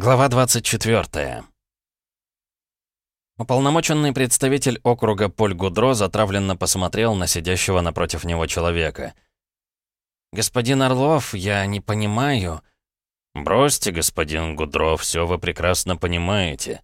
Глава 24. Уполномоченный представитель округа Поль Гудро затравленно посмотрел на сидящего напротив него человека. «Господин Орлов, я не понимаю...» «Бросьте, господин Гудро, все вы прекрасно понимаете».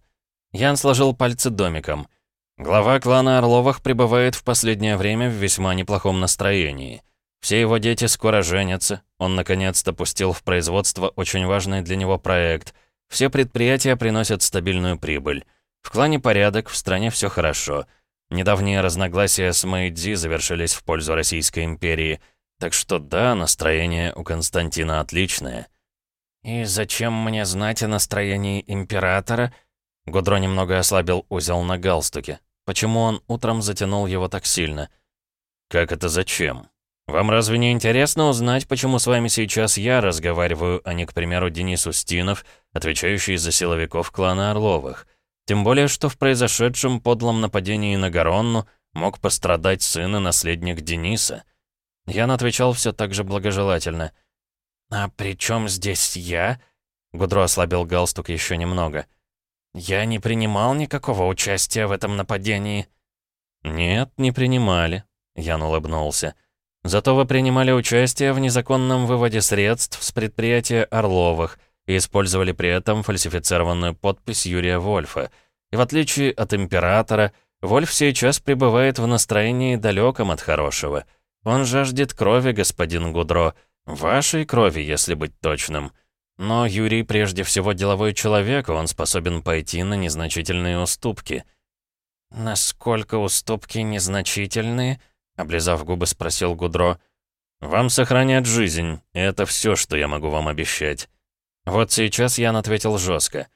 Ян сложил пальцы домиком. Глава клана Орловых пребывает в последнее время в весьма неплохом настроении. Все его дети скоро женятся. Он наконец-то пустил в производство очень важный для него проект. Все предприятия приносят стабильную прибыль. В клане порядок, в стране все хорошо. Недавние разногласия с Мэйдзи завершились в пользу Российской империи. Так что да, настроение у Константина отличное. «И зачем мне знать о настроении императора?» Гудро немного ослабил узел на галстуке. Почему он утром затянул его так сильно? «Как это зачем? Вам разве не интересно узнать, почему с вами сейчас я разговариваю, а не, к примеру, Денис Устинов, отвечающий за силовиков клана Орловых? Тем более, что в произошедшем подлом нападении на Гаронну мог пострадать сын и наследник Дениса». Ян отвечал все так же благожелательно — «А при чем здесь я?» Гудро ослабил галстук еще немного. «Я не принимал никакого участия в этом нападении». «Нет, не принимали», — Ян улыбнулся. «Зато вы принимали участие в незаконном выводе средств с предприятия Орловых и использовали при этом фальсифицированную подпись Юрия Вольфа. И в отличие от Императора, Вольф сейчас пребывает в настроении далеком от хорошего. Он жаждет крови, господин Гудро, Вашей крови, если быть точным. Но Юрий прежде всего деловой человек, он способен пойти на незначительные уступки. «Насколько уступки незначительные?» — облизав губы, спросил Гудро. «Вам сохранят жизнь, и это все, что я могу вам обещать». Вот сейчас Ян ответил жестко.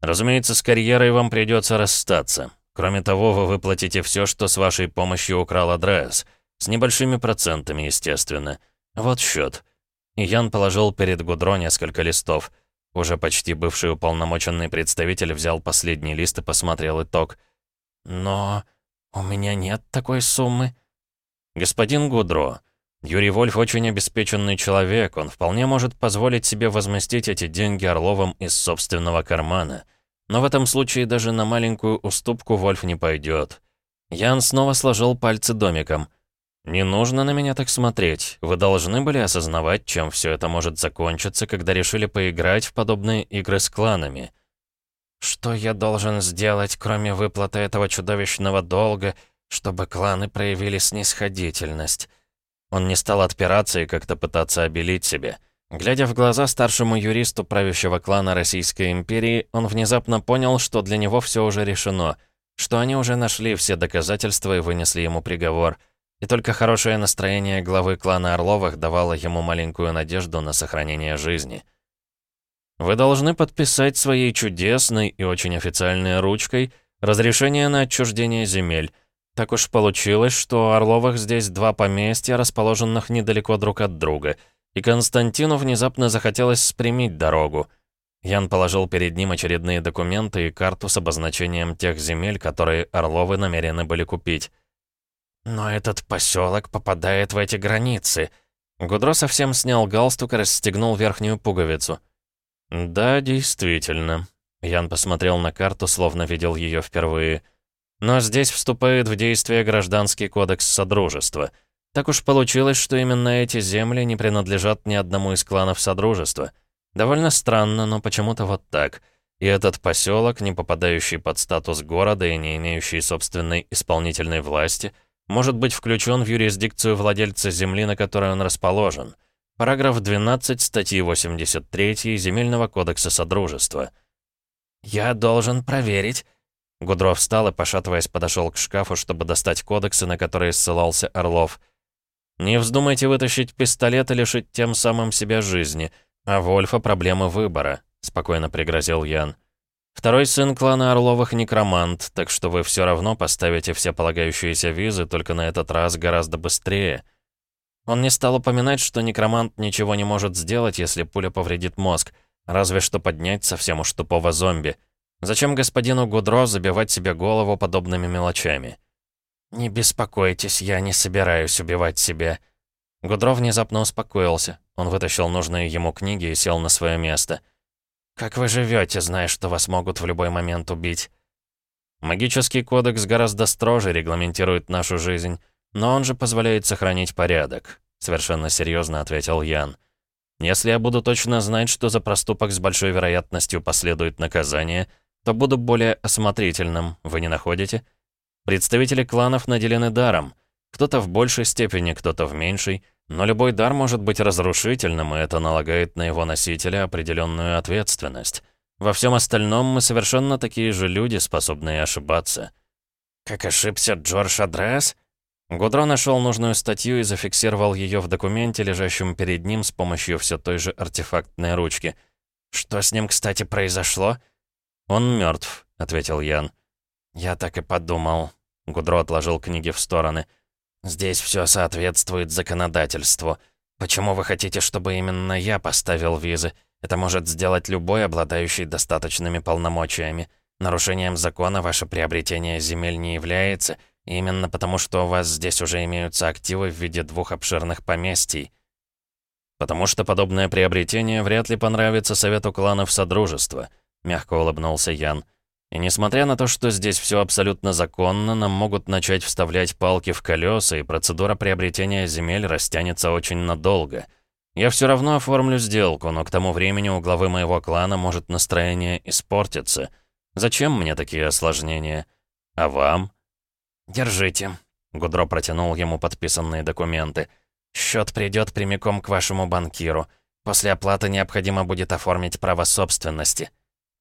«Разумеется, с карьерой вам придется расстаться. Кроме того, вы выплатите все, что с вашей помощью украл адрес. С небольшими процентами, естественно. Вот счет. И Ян положил перед Гудро несколько листов. Уже почти бывший уполномоченный представитель взял последний лист и посмотрел итог. «Но у меня нет такой суммы». «Господин Гудро, Юрий Вольф очень обеспеченный человек, он вполне может позволить себе возместить эти деньги Орловым из собственного кармана. Но в этом случае даже на маленькую уступку Вольф не пойдет». Ян снова сложил пальцы домиком – «Не нужно на меня так смотреть. Вы должны были осознавать, чем все это может закончиться, когда решили поиграть в подобные игры с кланами». «Что я должен сделать, кроме выплаты этого чудовищного долга, чтобы кланы проявили снисходительность?» Он не стал отпираться и как-то пытаться обелить себя. Глядя в глаза старшему юристу правящего клана Российской империи, он внезапно понял, что для него все уже решено, что они уже нашли все доказательства и вынесли ему приговор — и только хорошее настроение главы клана Орловых давало ему маленькую надежду на сохранение жизни. Вы должны подписать своей чудесной и очень официальной ручкой разрешение на отчуждение земель. Так уж получилось, что у Орловых здесь два поместья, расположенных недалеко друг от друга, и Константину внезапно захотелось спрямить дорогу. Ян положил перед ним очередные документы и карту с обозначением тех земель, которые Орловы намерены были купить. «Но этот поселок попадает в эти границы». Гудро совсем снял галстук и расстегнул верхнюю пуговицу. «Да, действительно». Ян посмотрел на карту, словно видел ее впервые. «Но здесь вступает в действие Гражданский кодекс Содружества. Так уж получилось, что именно эти земли не принадлежат ни одному из кланов Содружества. Довольно странно, но почему-то вот так. И этот поселок, не попадающий под статус города и не имеющий собственной исполнительной власти — может быть включен в юрисдикцию владельца земли, на которой он расположен. Параграф 12 статьи 83 Земельного кодекса Содружества. «Я должен проверить». Гудров встал и, пошатываясь, подошел к шкафу, чтобы достать кодексы, на которые ссылался Орлов. «Не вздумайте вытащить пистолет и лишить тем самым себя жизни, а Вольфа проблемы выбора», — спокойно пригрозил Ян. Второй сын клана Орловых некромант, так что вы все равно поставите все полагающиеся визы, только на этот раз гораздо быстрее. Он не стал упоминать, что некромант ничего не может сделать, если пуля повредит мозг, разве что поднять совсем уж тупого зомби. Зачем господину Гудро забивать себе голову подобными мелочами? «Не беспокойтесь, я не собираюсь убивать себя». Гудро внезапно успокоился. Он вытащил нужные ему книги и сел на свое место. Как вы живете, зная, что вас могут в любой момент убить?» Магический кодекс гораздо строже регламентирует нашу жизнь, но он же позволяет сохранить порядок», — совершенно серьезно ответил Ян. «Если я буду точно знать, что за проступок с большой вероятностью последует наказание, то буду более осмотрительным, вы не находите? Представители кланов наделены даром. Кто-то в большей степени, кто-то в меньшей, но любой дар может быть разрушительным, и это налагает на его носителя определенную ответственность. Во всем остальном мы совершенно такие же люди, способные ошибаться. Как ошибся Джордж Адрес? Гудро нашел нужную статью и зафиксировал ее в документе, лежащем перед ним с помощью все той же артефактной ручки. «Что с ним, кстати, произошло?» «Он мертв, ответил Ян. «Я так и подумал». Гудро отложил книги в стороны. «Здесь все соответствует законодательству. Почему вы хотите, чтобы именно я поставил визы? Это может сделать любой, обладающий достаточными полномочиями. Нарушением закона ваше приобретение земель не является, именно потому что у вас здесь уже имеются активы в виде двух обширных поместий. Потому что подобное приобретение вряд ли понравится Совету кланов Содружества, мягко улыбнулся Ян. И несмотря на то, что здесь все абсолютно законно, нам могут начать вставлять палки в колеса, и процедура приобретения земель растянется очень надолго — я все равно оформлю сделку, но к тому времени у главы моего клана может настроение испортиться. Зачем мне такие осложнения? А вам? Держите. Гудро протянул ему подписанные документы. Счет придет прямиком к вашему банкиру. После оплаты необходимо будет оформить право собственности.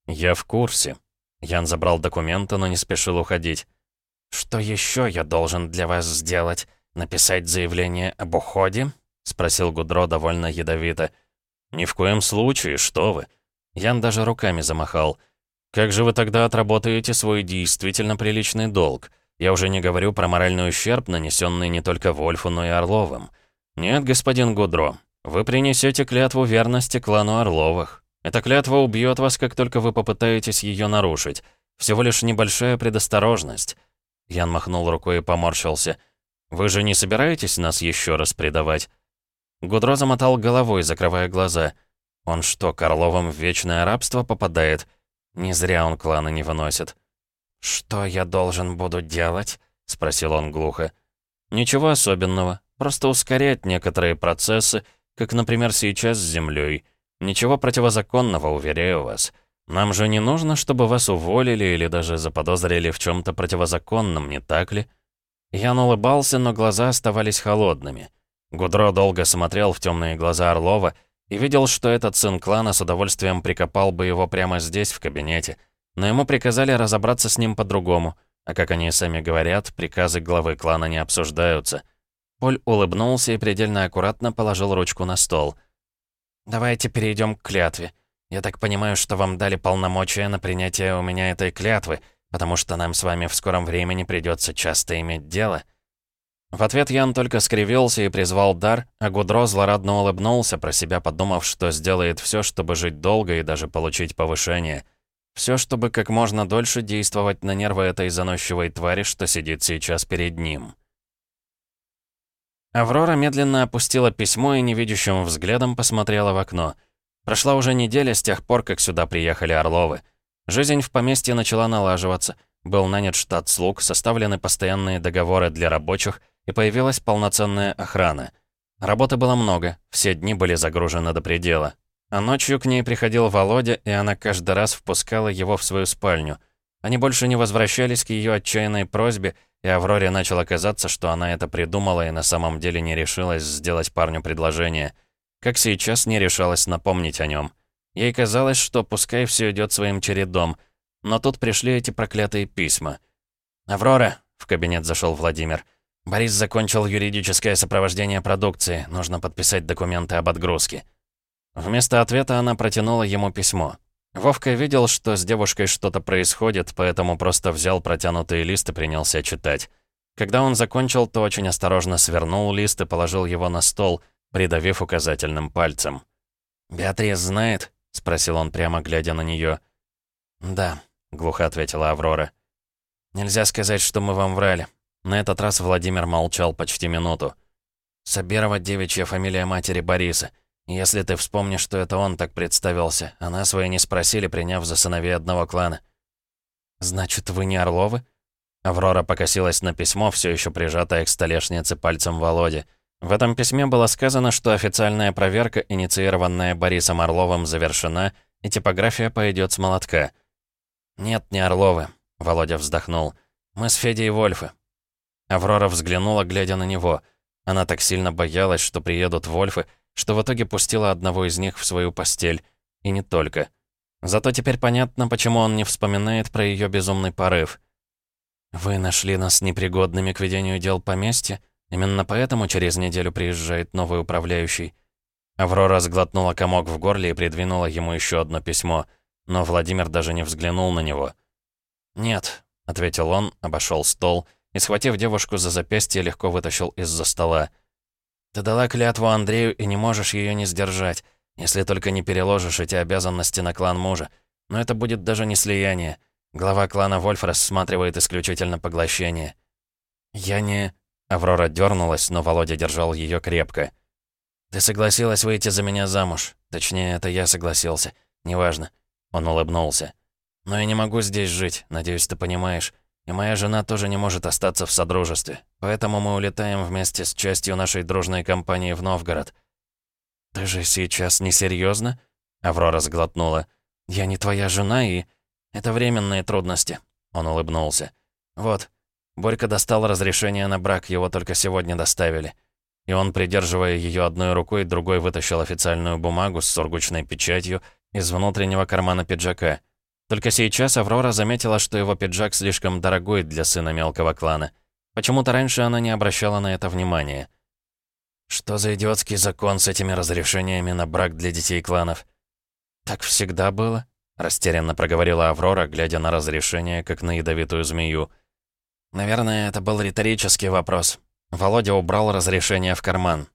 Я в курсе. Ян забрал документы, но не спешил уходить. Что еще я должен для вас сделать? Написать заявление об уходе? — спросил Гудро довольно ядовито. «Ни в коем случае, что вы!» Ян даже руками замахал. «Как же вы тогда отработаете свой действительно приличный долг? Я уже не говорю про моральный ущерб, нанесенный не только Вольфу, но и Орловым. Нет, господин Гудро, вы принесете клятву верности клану Орловых. Эта клятва убьет вас, как только вы попытаетесь ее нарушить. Всего лишь небольшая предосторожность». Ян махнул рукой и поморщился. «Вы же не собираетесь нас еще раз предавать?» Гудро замотал головой, закрывая глаза. Он что, Карловым в вечное рабство попадает? Не зря он клана не выносит. «Что я должен буду делать?» — спросил он глухо. «Ничего особенного. Просто ускорять некоторые процессы, как, например, сейчас с Землей. Ничего противозаконного, уверяю вас. Нам же не нужно, чтобы вас уволили или даже заподозрили в чем то противозаконном, не так ли?» Ян улыбался, но глаза оставались холодными. Гудро долго смотрел в темные глаза Орлова и видел, что этот сын клана с удовольствием прикопал бы его прямо здесь, в кабинете. Но ему приказали разобраться с ним по-другому, а как они сами говорят, приказы главы клана не обсуждаются. Поль улыбнулся и предельно аккуратно положил ручку на стол. «Давайте перейдем к клятве. Я так понимаю, что вам дали полномочия на принятие у меня этой клятвы, потому что нам с вами в скором времени придется часто иметь дело». В ответ Ян только скривился и призвал дар, а Гудро злорадно улыбнулся, про себя подумав, что сделает все, чтобы жить долго и даже получить повышение. Все, чтобы как можно дольше действовать на нервы этой заносчивой твари, что сидит сейчас перед ним. Аврора медленно опустила письмо и невидящим взглядом посмотрела в окно. Прошла уже неделя с тех пор, как сюда приехали Орловы. Жизнь в поместье начала налаживаться. Был нанят штат слуг, составлены постоянные договоры для рабочих, и появилась полноценная охрана. Работы было много, все дни были загружены до предела. А ночью к ней приходил Володя, и она каждый раз впускала его в свою спальню. Они больше не возвращались к ее отчаянной просьбе, и Авроре начало казаться, что она это придумала и на самом деле не решилась сделать парню предложение. Как сейчас не решалась напомнить о нем. Ей казалось, что пускай все идет своим чередом, но тут пришли эти проклятые письма. «Аврора», — в кабинет зашел Владимир, — Борис закончил юридическое сопровождение продукции. Нужно подписать документы об отгрузке. Вместо ответа она протянула ему письмо. Вовка видел, что с девушкой что-то происходит, поэтому просто взял протянутый лист и принялся читать. Когда он закончил, то очень осторожно свернул лист и положил его на стол, придавив указательным пальцем. «Беатрис знает?» — спросил он, прямо глядя на нее. «Да», — глухо ответила Аврора. «Нельзя сказать, что мы вам врали. На этот раз Владимир молчал почти минуту. «Сабирова девичья фамилия матери Бориса. Если ты вспомнишь, что это он так представился, а нас вы не спросили, приняв за сыновей одного клана». «Значит, вы не Орловы?» Аврора покосилась на письмо, все еще прижатое к столешнице пальцем Володи. В этом письме было сказано, что официальная проверка, инициированная Борисом Орловым, завершена, и типография пойдет с молотка. «Нет, не Орловы», — Володя вздохнул. «Мы с Федей Вольфы». Аврора взглянула, глядя на него. Она так сильно боялась, что приедут Вольфы, что в итоге пустила одного из них в свою постель. И не только. Зато теперь понятно, почему он не вспоминает про ее безумный порыв. «Вы нашли нас непригодными к ведению дел поместья? Именно поэтому через неделю приезжает новый управляющий?» Аврора сглотнула комок в горле и придвинула ему еще одно письмо, но Владимир даже не взглянул на него. «Нет», — ответил он, обошел стол и, схватив девушку за запястье, легко вытащил из-за стола. «Ты дала клятву Андрею и не можешь ее не сдержать, если только не переложишь эти обязанности на клан мужа. Но это будет даже не слияние. Глава клана Вольф рассматривает исключительно поглощение. «Я не...» Аврора дернулась, но Володя держал ее крепко. «Ты согласилась выйти за меня замуж. Точнее, это я согласился. Неважно». Он улыбнулся. «Но я не могу здесь жить, надеюсь, ты понимаешь. И моя жена тоже не может остаться в содружестве. Поэтому мы улетаем вместе с частью нашей дружной компании в Новгород». «Ты же сейчас несерьезно? Аврора сглотнула. «Я не твоя жена и...» «Это временные трудности», — он улыбнулся. «Вот, Борька достал разрешение на брак, его только сегодня доставили». И он, придерживая ее одной рукой, другой вытащил официальную бумагу с сургучной печатью из внутреннего кармана пиджака. Только сейчас Аврора заметила, что его пиджак слишком дорогой для сына мелкого клана. Почему-то раньше она не обращала на это внимания. Что за идиотский закон с этими разрешениями на брак для детей кланов? Так всегда было? Растерянно проговорила Аврора, глядя на разрешение, как на ядовитую змею. «Наверное, это был риторический вопрос». Володя убрал разрешение в карман.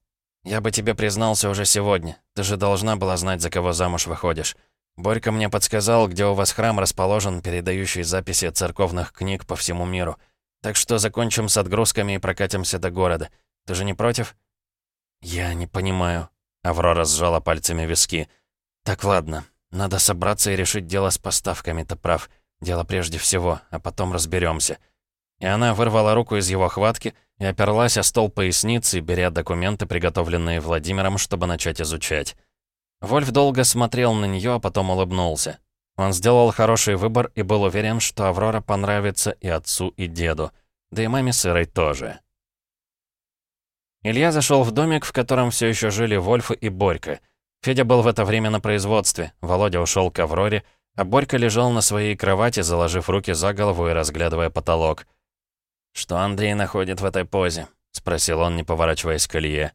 «Я бы тебе признался уже сегодня. Ты же должна была знать, за кого замуж выходишь. Борька мне подсказал, где у вас храм расположен, передающий записи церковных книг по всему миру. Так что закончим с отгрузками и прокатимся до города. Ты же не против?» «Я не понимаю». Аврора сжала пальцами виски. «Так, ладно. Надо собраться и решить дело с поставками, ты прав. Дело прежде всего, а потом разберемся. И она вырвала руку из его хватки и оперлась о стол поясницы, беря документы, приготовленные Владимиром, чтобы начать изучать. Вольф долго смотрел на нее, а потом улыбнулся. Он сделал хороший выбор и был уверен, что Аврора понравится и отцу, и деду. Да и маме сырой тоже. Илья зашел в домик, в котором все еще жили Вольф и Борька — Федя был в это время на производстве, Володя ушел к Авроре, а Борька лежал на своей кровати, заложив руки за голову и разглядывая потолок. «Что Андрей находит в этой позе?» — спросил он, не поворачиваясь к Илье.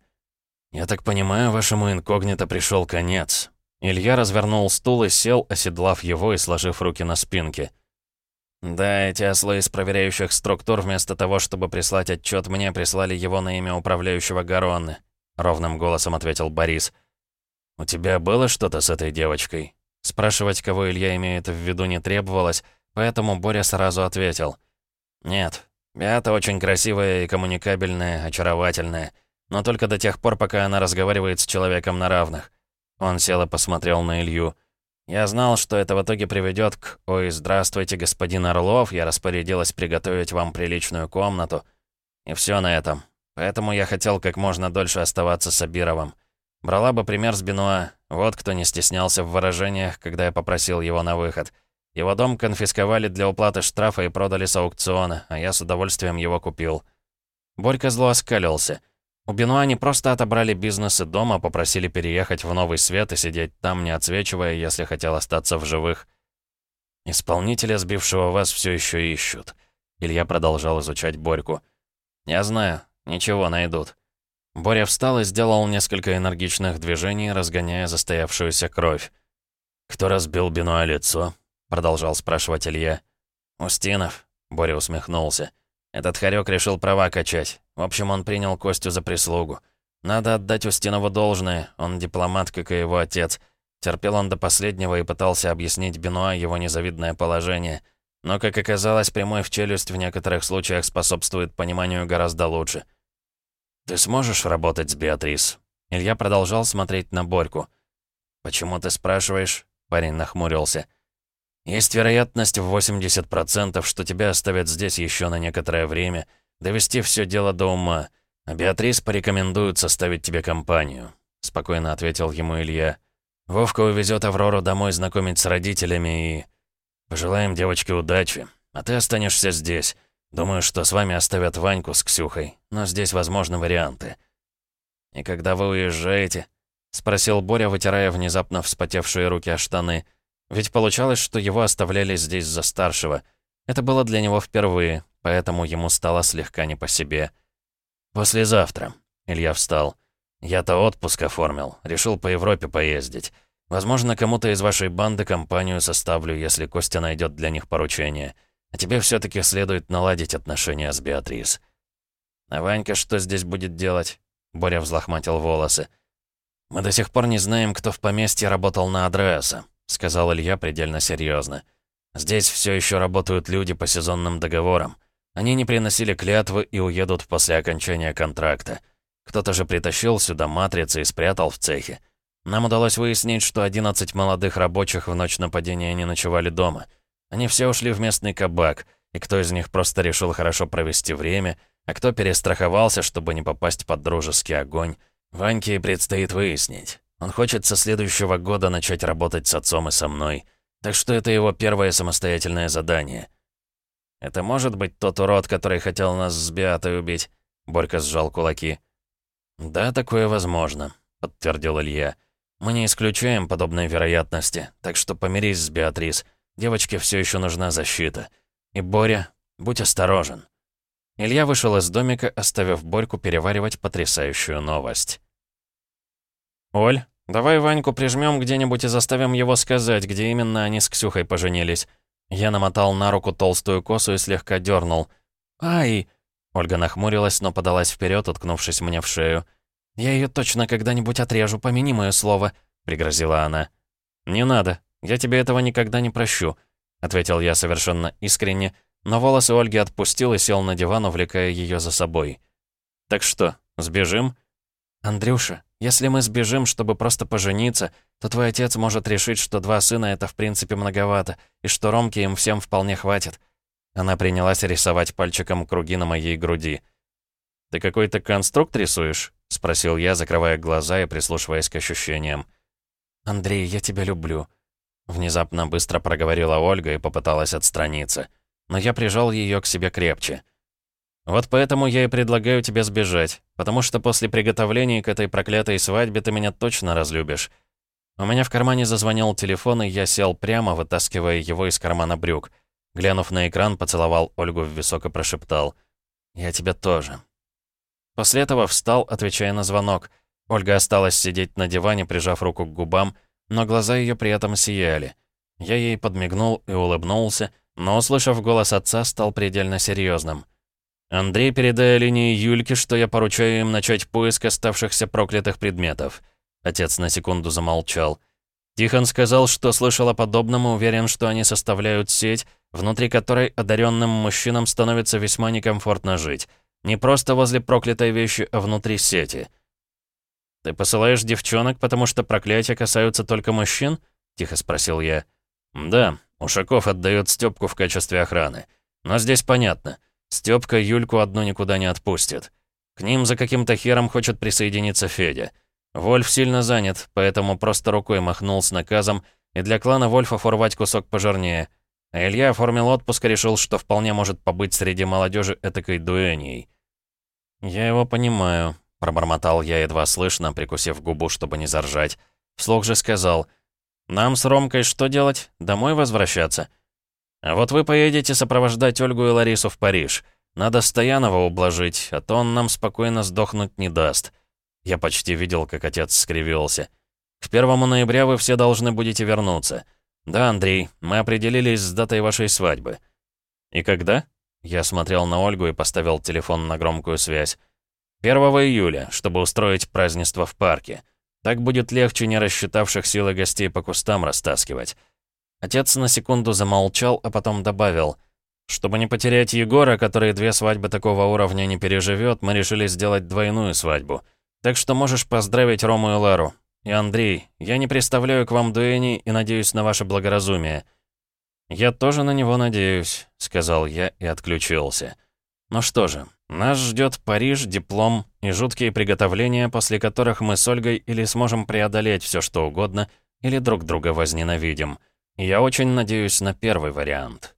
«Я так понимаю, вашему инкогнито пришел конец». Илья развернул стул и сел, оседлав его и сложив руки на спинке. «Да, эти ослы из проверяющих структур вместо того, чтобы прислать отчет мне, прислали его на имя управляющего Гаронны», — ровным голосом ответил Борис. «У тебя было что-то с этой девочкой?» Спрашивать, кого Илья имеет в виду, не требовалось, поэтому Боря сразу ответил. «Нет, Беата очень красивая и коммуникабельная, очаровательная, но только до тех пор, пока она разговаривает с человеком на равных». Он сел и посмотрел на Илью. «Я знал, что это в итоге приведет к «Ой, здравствуйте, господин Орлов, я распорядилась приготовить вам приличную комнату». И все на этом. Поэтому я хотел как можно дольше оставаться с Абировым. Брала бы пример с Бенуа. Вот кто не стеснялся в выражениях, когда я попросил его на выход. Его дом конфисковали для уплаты штрафа и продали с аукциона, а я с удовольствием его купил. Борька зло оскалился. У Бенуа не просто отобрали бизнес и дом, а попросили переехать в Новый Свет и сидеть там, не отсвечивая, если хотел остаться в живых. «Исполнителя, сбившего вас, все еще ищут». Илья продолжал изучать Борьку. «Я знаю, ничего найдут. Боря встал и сделал несколько энергичных движений, разгоняя застоявшуюся кровь. «Кто разбил Бенуа лицо?» — продолжал спрашивать Илья. «Устинов», — Боря усмехнулся. «Этот хорек решил права качать. В общем, он принял Костю за прислугу. Надо отдать Устинову должное, он дипломат, как и его отец. Терпел он до последнего и пытался объяснить Бенуа его незавидное положение. Но, как оказалось, прямой в челюсть в некоторых случаях способствует пониманию гораздо лучше». «Ты сможешь работать с Беатрис?» Илья продолжал смотреть на Борьку. «Почему ты спрашиваешь?» Парень нахмурился. «Есть вероятность в 80%, что тебя оставят здесь еще на некоторое время, довести все дело до ума, а Беатрис порекомендует составить тебе компанию», — спокойно ответил ему Илья. «Вовка увезет Аврору домой знакомить с родителями и...» «Пожелаем девочке удачи, а ты останешься здесь. Думаю, что с вами оставят Ваньку с Ксюхой, но здесь возможны варианты». «И когда вы уезжаете?» — спросил Боря, вытирая внезапно вспотевшие руки о штаны. Ведь получалось, что его оставляли здесь за старшего. Это было для него впервые, поэтому ему стало слегка не по себе. «Послезавтра», — Илья встал. «Я-то отпуск оформил, решил по Европе поездить. Возможно, кому-то из вашей банды компанию составлю, если Костя найдет для них поручение. А тебе все таки следует наладить отношения с Беатрис». «А Ванька что здесь будет делать?» Боря взлохматил волосы. «Мы до сих пор не знаем, кто в поместье работал на адреса», сказал Илья предельно серьезно. «Здесь все еще работают люди по сезонным договорам. Они не приносили клятвы и уедут после окончания контракта. Кто-то же притащил сюда матрицы и спрятал в цехе. Нам удалось выяснить, что 11 молодых рабочих в ночь нападения не ночевали дома. Они все ушли в местный кабак, и кто из них просто решил хорошо провести время, а кто перестраховался, чтобы не попасть под дружеский огонь. Ваньке предстоит выяснить. Он хочет со следующего года начать работать с отцом и со мной. Так что это его первое самостоятельное задание. «Это может быть тот урод, который хотел нас с Беатой убить?» Борька сжал кулаки. «Да, такое возможно», — подтвердил Илья. «Мы не исключаем подобной вероятности, так что помирись с Беатрис. Девочке все еще нужна защита. И, Боря, будь осторожен». Илья вышел из домика, оставив Борьку переваривать потрясающую новость. «Оль, давай Ваньку прижмем где-нибудь и заставим его сказать, где именно они с Ксюхой поженились». Я намотал на руку толстую косу и слегка дернул. «Ай!» Ольга нахмурилась, но подалась вперед, уткнувшись мне в шею. «Я ее точно когда-нибудь отрежу, помяни мое слово», — пригрозила она. «Не надо, я тебе этого никогда не прощу», — ответил я совершенно искренне, но волосы Ольги отпустил и сел на диван, увлекая ее за собой. «Так что, сбежим?» «Андрюша, если мы сбежим, чтобы просто пожениться, то твой отец может решить, что два сына — это в принципе многовато, и что Ромке им всем вполне хватит». Она принялась рисовать пальчиком круги на моей груди. «Ты какой-то конструкт рисуешь?» — спросил я, закрывая глаза и прислушиваясь к ощущениям. «Андрей, я тебя люблю», — внезапно быстро проговорила Ольга и попыталась отстраниться но я прижал ее к себе крепче. «Вот поэтому я и предлагаю тебе сбежать, потому что после приготовлений к этой проклятой свадьбе ты меня точно разлюбишь». У меня в кармане зазвонил телефон, и я сел прямо, вытаскивая его из кармана брюк. Глянув на экран, поцеловал Ольгу в висок и прошептал. «Я тебя тоже». После этого встал, отвечая на звонок. Ольга осталась сидеть на диване, прижав руку к губам, но глаза ее при этом сияли. Я ей подмигнул и улыбнулся, но, услышав голос отца, стал предельно серьезным. «Андрей, передай линии Юльке, что я поручаю им начать поиск оставшихся проклятых предметов». Отец на секунду замолчал. Тихон сказал, что слышал о подобном и уверен, что они составляют сеть, внутри которой одаренным мужчинам становится весьма некомфортно жить. Не просто возле проклятой вещи, а внутри сети. «Ты посылаешь девчонок, потому что проклятия касаются только мужчин?» — тихо спросил я. «Да, Ушаков отдает Стёпку в качестве охраны. Но здесь понятно. Стёпка Юльку одну никуда не отпустит. К ним за каким-то хером хочет присоединиться Федя. Вольф сильно занят, поэтому просто рукой махнул с наказом, и для клана Вольфов урвать кусок пожирнее. А Илья оформил отпуск и решил, что вполне может побыть среди молодежи этакой дуэней. «Я его понимаю», — пробормотал я едва слышно, прикусив губу, чтобы не заржать. Вслух же сказал — нам с Ромкой что делать? Домой возвращаться? А вот вы поедете сопровождать Ольгу и Ларису в Париж. Надо Стоянова ублажить, а то он нам спокойно сдохнуть не даст. Я почти видел, как отец скривился. К первому ноября вы все должны будете вернуться. Да, Андрей, мы определились с датой вашей свадьбы. И когда? Я смотрел на Ольгу и поставил телефон на громкую связь. 1 июля, чтобы устроить празднество в парке. Так будет легче не рассчитавших силы гостей по кустам растаскивать. Отец на секунду замолчал, а потом добавил. Чтобы не потерять Егора, который две свадьбы такого уровня не переживет, мы решили сделать двойную свадьбу. Так что можешь поздравить Рому и Лару. И Андрей, я не представляю к вам дуэни и надеюсь на ваше благоразумие». «Я тоже на него надеюсь», — сказал я и отключился. «Ну что же, нас ждет Париж, диплом и жуткие приготовления, после которых мы с Ольгой или сможем преодолеть все что угодно, или друг друга возненавидим. Я очень надеюсь на первый вариант».